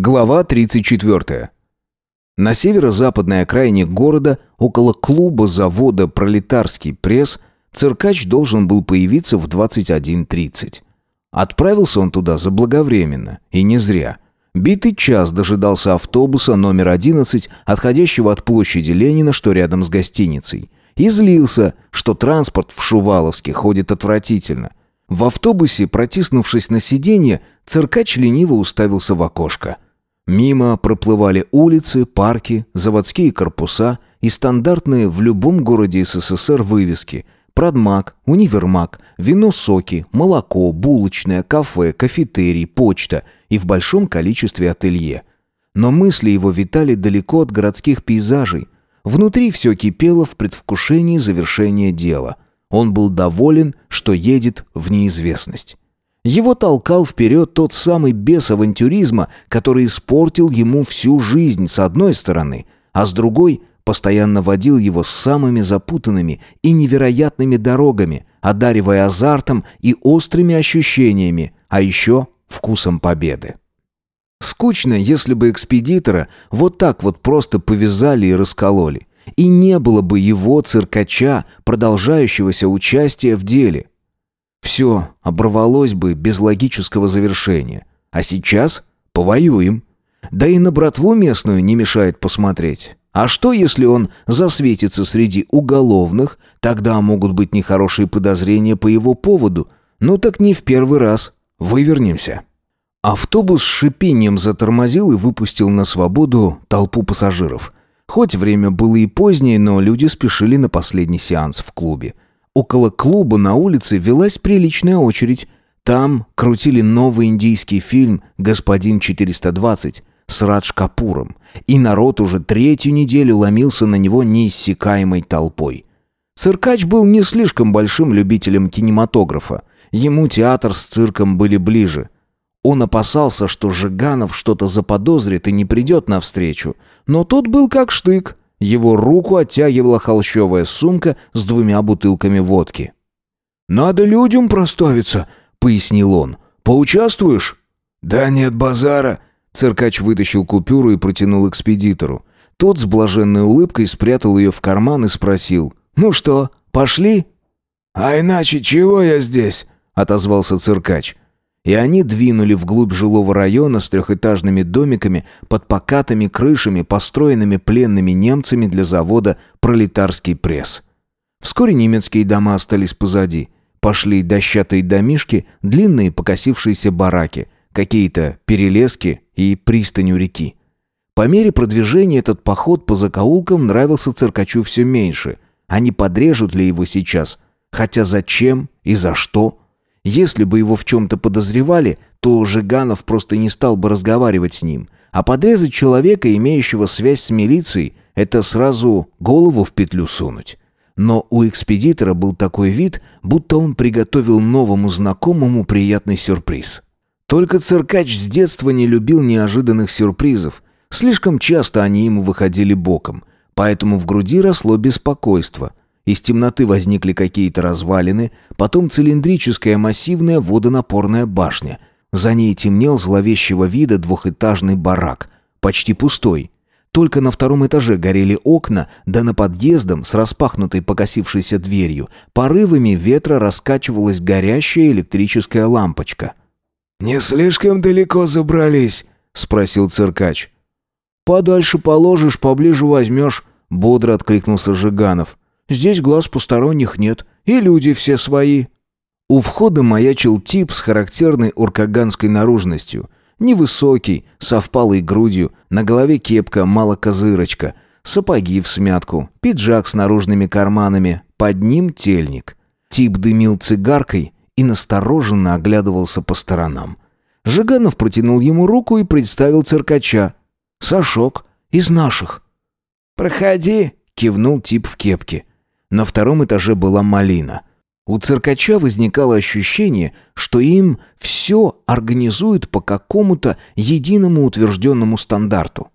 Глава 34. На северо-западной окраине города, около клуба завода «Пролетарский пресс», циркач должен был появиться в 21.30. Отправился он туда заблаговременно, и не зря. Битый час дожидался автобуса номер 11, отходящего от площади Ленина, что рядом с гостиницей. И злился, что транспорт в Шуваловске ходит отвратительно. В автобусе, протиснувшись на сиденье, циркач лениво уставился в окошко – Мимо проплывали улицы, парки, заводские корпуса и стандартные в любом городе СССР вывески «Продмаг», «Универмаг», «Вино-соки», «Молоко», «Булочное», «Кафе», «Кафетерий», «Почта» и в большом количестве ателье. Но мысли его витали далеко от городских пейзажей. Внутри все кипело в предвкушении завершения дела. Он был доволен, что едет в неизвестность. Его толкал вперед тот самый бес авантюризма, который испортил ему всю жизнь с одной стороны, а с другой постоянно водил его самыми запутанными и невероятными дорогами, одаривая азартом и острыми ощущениями, а еще вкусом победы. Скучно, если бы экспедитора вот так вот просто повязали и раскололи. И не было бы его, циркача, продолжающегося участия в деле. Все оборвалось бы без логического завершения. А сейчас повоюем. Да и на братву местную не мешает посмотреть. А что, если он засветится среди уголовных? Тогда могут быть нехорошие подозрения по его поводу. Ну так не в первый раз. Вывернемся. Автобус с шипением затормозил и выпустил на свободу толпу пассажиров. Хоть время было и позднее, но люди спешили на последний сеанс в клубе. Около клуба на улице велась приличная очередь. Там крутили новый индийский фильм «Господин 420» с Радж Капуром, и народ уже третью неделю ломился на него неиссякаемой толпой. Циркач был не слишком большим любителем кинематографа. Ему театр с цирком были ближе. Он опасался, что Жиганов что-то заподозрит и не придет навстречу, но тот был как штык. Его руку оттягивала холщовая сумка с двумя бутылками водки. «Надо людям проставиться», — пояснил он. «Поучаствуешь?» «Да нет базара». Циркач вытащил купюру и протянул экспедитору. Тот с блаженной улыбкой спрятал ее в карман и спросил. «Ну что, пошли?» «А иначе чего я здесь?» — отозвался циркач и они двинули вглубь жилого района с трехэтажными домиками под покатыми крышами, построенными пленными немцами для завода «Пролетарский пресс». Вскоре немецкие дома остались позади. Пошли дощатые домишки, длинные покосившиеся бараки, какие-то перелески и пристань у реки. По мере продвижения этот поход по закоулкам нравился циркачу все меньше. Они подрежут ли его сейчас? Хотя зачем и за что – если бы его в чем-то подозревали, то Жиганов просто не стал бы разговаривать с ним. А подрезать человека, имеющего связь с милицией, это сразу голову в петлю сунуть. Но у экспедитора был такой вид, будто он приготовил новому знакомому приятный сюрприз. Только циркач с детства не любил неожиданных сюрпризов. Слишком часто они ему выходили боком. Поэтому в груди росло беспокойство. Из темноты возникли какие-то развалины, потом цилиндрическая массивная водонапорная башня. За ней темнел зловещего вида двухэтажный барак, почти пустой. Только на втором этаже горели окна, да на подъездом с распахнутой покосившейся дверью порывами ветра раскачивалась горящая электрическая лампочка. «Не слишком далеко забрались?» — спросил циркач. «Подальше положишь, поближе возьмешь», — бодро откликнулся Жиганов. Здесь глаз посторонних нет, и люди все свои». У входа маячил тип с характерной уркаганской наружностью. Невысокий, со впалой грудью, на голове кепка малокозырочка, сапоги в смятку, пиджак с наружными карманами, под ним тельник. Тип дымил цигаркой и настороженно оглядывался по сторонам. Жиганов протянул ему руку и представил циркача. «Сашок, из наших». «Проходи», — кивнул тип в кепке. На втором этаже была малина. У циркача возникало ощущение, что им все организуют по какому-то единому утвержденному стандарту.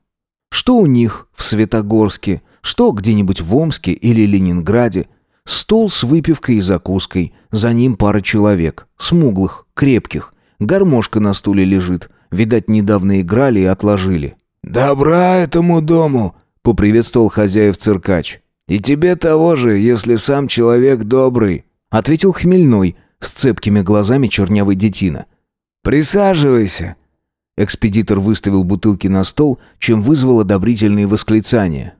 Что у них в Светогорске, что где-нибудь в Омске или Ленинграде. Стол с выпивкой и закуской, за ним пара человек, смуглых, крепких. Гармошка на стуле лежит, Видать, недавно играли и отложили. «Добра этому дому!» — поприветствовал хозяев циркач. «И тебе того же, если сам человек добрый», — ответил хмельной, с цепкими глазами чернявый детина. «Присаживайся». Экспедитор выставил бутылки на стол, чем вызвал одобрительные восклицания.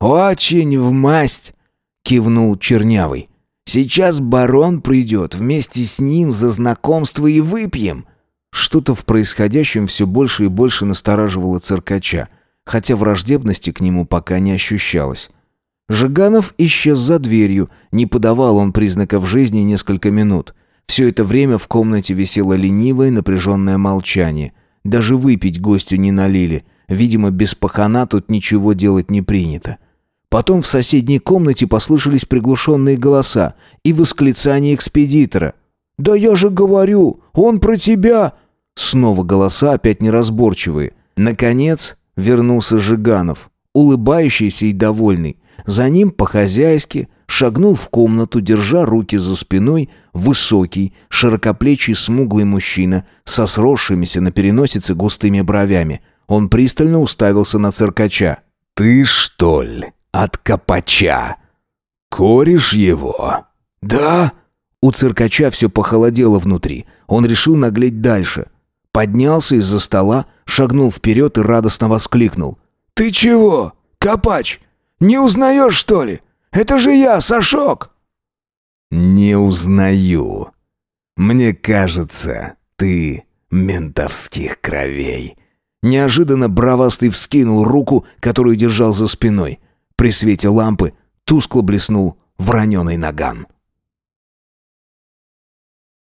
«Очень в масть!» — кивнул чернявый. «Сейчас барон придет, вместе с ним за знакомство и выпьем». Что-то в происходящем все больше и больше настораживало циркача, хотя враждебности к нему пока не ощущалось. Жиганов исчез за дверью, не подавал он признаков жизни несколько минут. Все это время в комнате висело ленивое напряженное молчание. Даже выпить гостю не налили. Видимо, без пахана тут ничего делать не принято. Потом в соседней комнате послышались приглушенные голоса и восклицания экспедитора. «Да я же говорю, он про тебя!» Снова голоса, опять неразборчивые. Наконец вернулся Жиганов, улыбающийся и довольный. За ним по-хозяйски шагнул в комнату, держа руки за спиной, высокий, широкоплечий смуглый мужчина со сросшимися на переносице густыми бровями. Он пристально уставился на циркача. «Ты, что ли, от копача? Коришь его?» «Да?» У циркача все похолодело внутри. Он решил наглеть дальше. Поднялся из-за стола, шагнул вперед и радостно воскликнул. «Ты чего, копач? Не узнаешь, что ли? Это же я, Сашок!» «Не узнаю. Мне кажется, ты ментовских кровей». Неожиданно бравастый вскинул руку, которую держал за спиной. При свете лампы тускло блеснул вороненый наган.